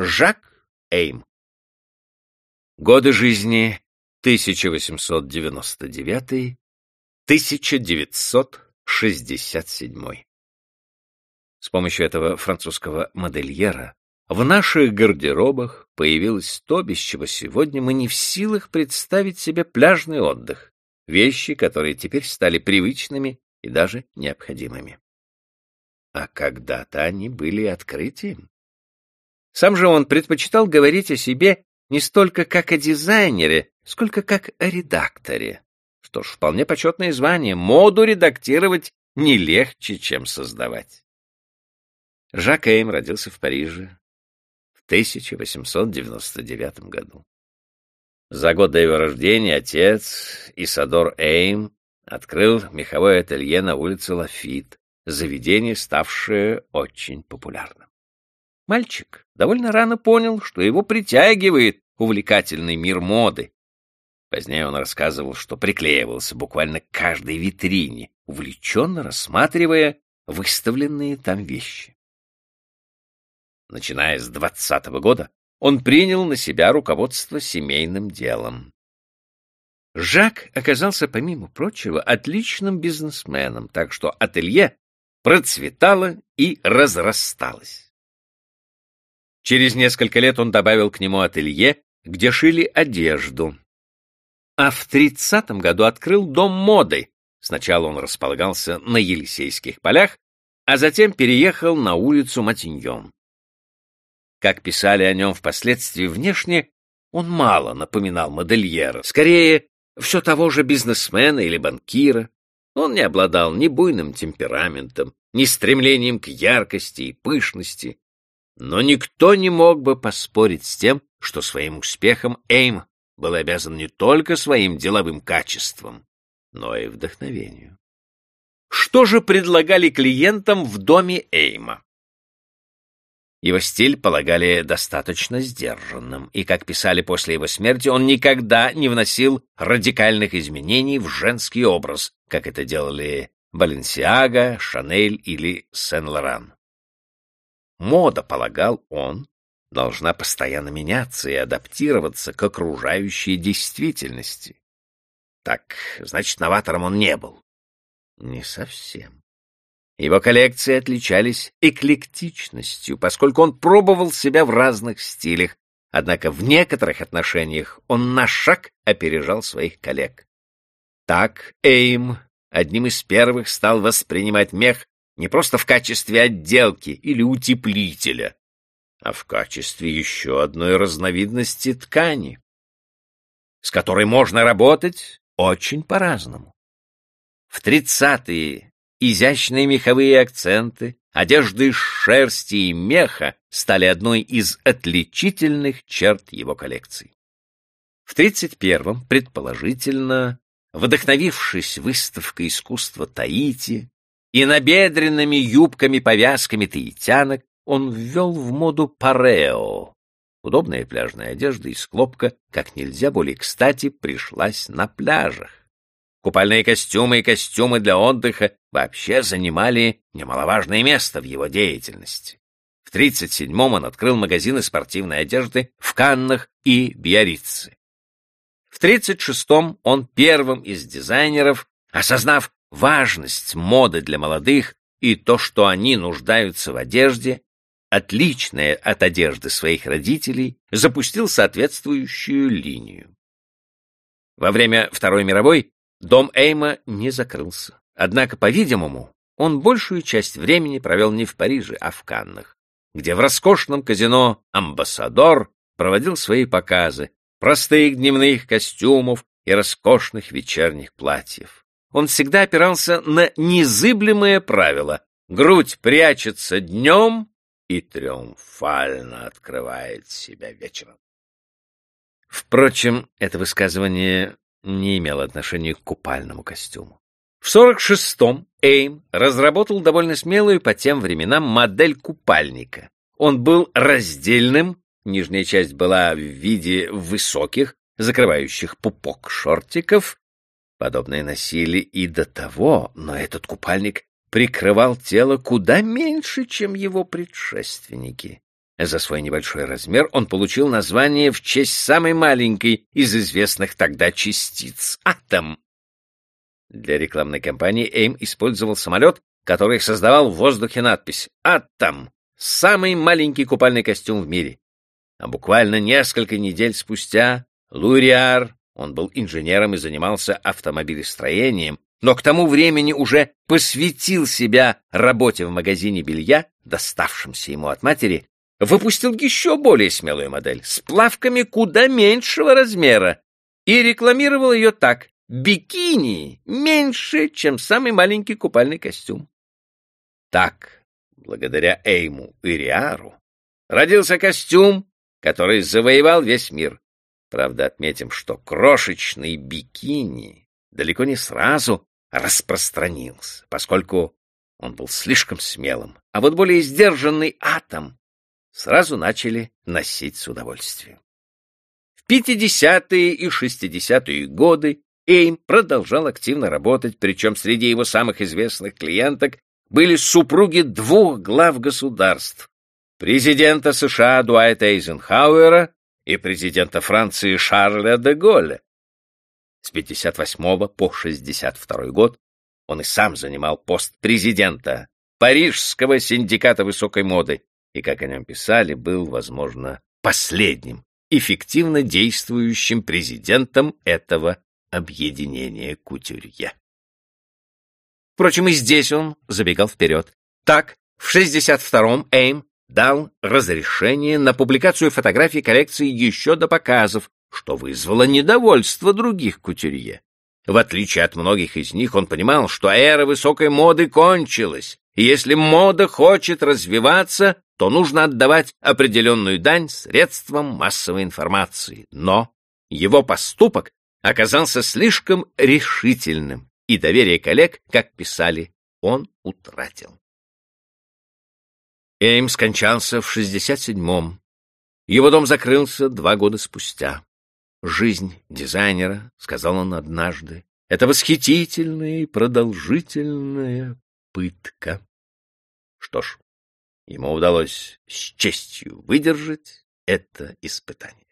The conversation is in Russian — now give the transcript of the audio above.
Жак Эйм. Годы жизни 1899-1967. С помощью этого французского модельера в наших гардеробах появилось то, без чего сегодня мы не в силах представить себе пляжный отдых, вещи, которые теперь стали привычными и даже необходимыми. А когда-то они были открытием. Сам же он предпочитал говорить о себе не столько как о дизайнере, сколько как о редакторе. Что ж, вполне почетное звание. Моду редактировать не легче, чем создавать. Жак Эйм родился в Париже в 1899 году. За год до его рождения отец Исадор Эйм открыл меховое ателье на улице Лафит, заведение, ставшее очень популярным. Мальчик довольно рано понял, что его притягивает увлекательный мир моды. Позднее он рассказывал, что приклеивался буквально к каждой витрине, увлеченно рассматривая выставленные там вещи. Начиная с двадцатого года, он принял на себя руководство семейным делом. Жак оказался, помимо прочего, отличным бизнесменом, так что ателье процветало и разрасталось. Через несколько лет он добавил к нему ателье, где шили одежду. А в тридцатом году открыл дом моды. Сначала он располагался на Елисейских полях, а затем переехал на улицу Матиньон. Как писали о нем впоследствии внешне, он мало напоминал модельера, скорее, все того же бизнесмена или банкира. Он не обладал ни буйным темпераментом, ни стремлением к яркости и пышности. Но никто не мог бы поспорить с тем, что своим успехом Эйм был обязан не только своим деловым качеством, но и вдохновению. Что же предлагали клиентам в доме Эйма? Его стиль полагали достаточно сдержанным, и, как писали после его смерти, он никогда не вносил радикальных изменений в женский образ, как это делали Баленсиага, Шанель или Сен-Лоран. Мода, полагал он, должна постоянно меняться и адаптироваться к окружающей действительности. Так, значит, новатором он не был. Не совсем. Его коллекции отличались эклектичностью, поскольку он пробовал себя в разных стилях, однако в некоторых отношениях он на шаг опережал своих коллег. Так Эйм одним из первых стал воспринимать мех не просто в качестве отделки или утеплителя, а в качестве еще одной разновидности ткани, с которой можно работать очень по-разному. В тридцатые Изящные меховые акценты, одежды из шерсти и меха стали одной из отличительных черт его коллекции. В 31-м, предположительно, вдохновившись выставкой искусства Таити и набедренными юбками-повязками таитянок, он ввел в моду парео. Удобная пляжная одежда из хлопка как нельзя более кстати пришлась на пляжах. Купальные костюмы и костюмы для отдыха вообще занимали немаловажное место в его деятельности. В 1937-м он открыл магазины спортивной одежды в Каннах и Биаррице. В 1936-м он первым из дизайнеров, осознав важность моды для молодых и то, что они нуждаются в одежде, отличная от одежды своих родителей, запустил соответствующую линию. Во время Второй мировой Дом Эйма не закрылся. Однако, по-видимому, он большую часть времени провел не в Париже, а в Каннах, где в роскошном казино «Амбассадор» проводил свои показы простых дневных костюмов и роскошных вечерних платьев. Он всегда опирался на незыблемое правило «грудь прячется днем и триумфально открывает себя вечером». Впрочем, это высказывание не имел отношения к купальному костюму. В 46-м Эйм разработал довольно смелую по тем временам модель купальника. Он был раздельным, нижняя часть была в виде высоких, закрывающих пупок шортиков. Подобные носили и до того, но этот купальник прикрывал тело куда меньше, чем его предшественники. За свой небольшой размер он получил название в честь самой маленькой из известных тогда частиц — атом. Для рекламной кампании Эйм использовал самолет, который создавал в воздухе надпись «Атом» — самый маленький купальный костюм в мире. А буквально несколько недель спустя Луриар, он был инженером и занимался автомобилестроением, но к тому времени уже посвятил себя работе в магазине белья, доставшемся ему от матери, выпустил еще более смелую модель с плавками куда меньшего размера и рекламировал ее так «бикини меньше, чем самый маленький купальный костюм». Так, благодаря Эйму и Риару, родился костюм, который завоевал весь мир. Правда, отметим, что крошечный бикини далеко не сразу распространился, поскольку он был слишком смелым, а вот более сдержанный атом сразу начали носить с удовольствием. В 50-е и 60-е годы Эйм продолжал активно работать, причем среди его самых известных клиенток были супруги двух глав государств — президента США Дуайта Эйзенхауэра и президента Франции Шарля де Голля. С 58 по 62 год он и сам занимал пост президента Парижского синдиката высокой моды и, как о нем писали, был, возможно, последним эффективно действующим президентом этого объединения кутюрье. Впрочем, и здесь он забегал вперед. Так, в 62-м Эйм дал разрешение на публикацию фотографий коллекции еще до показов, что вызвало недовольство других кутюрье. В отличие от многих из них, он понимал, что эра высокой моды кончилась, и если мода хочет развиваться, то нужно отдавать определенную дань средствам массовой информации. Но его поступок оказался слишком решительным, и доверие коллег, как писали, он утратил. Эйм скончался в 67-м. Его дом закрылся два года спустя. «Жизнь дизайнера», — сказал он однажды, — «это восхитительная и продолжительная пытка». Что ж, ему удалось с честью выдержать это испытание.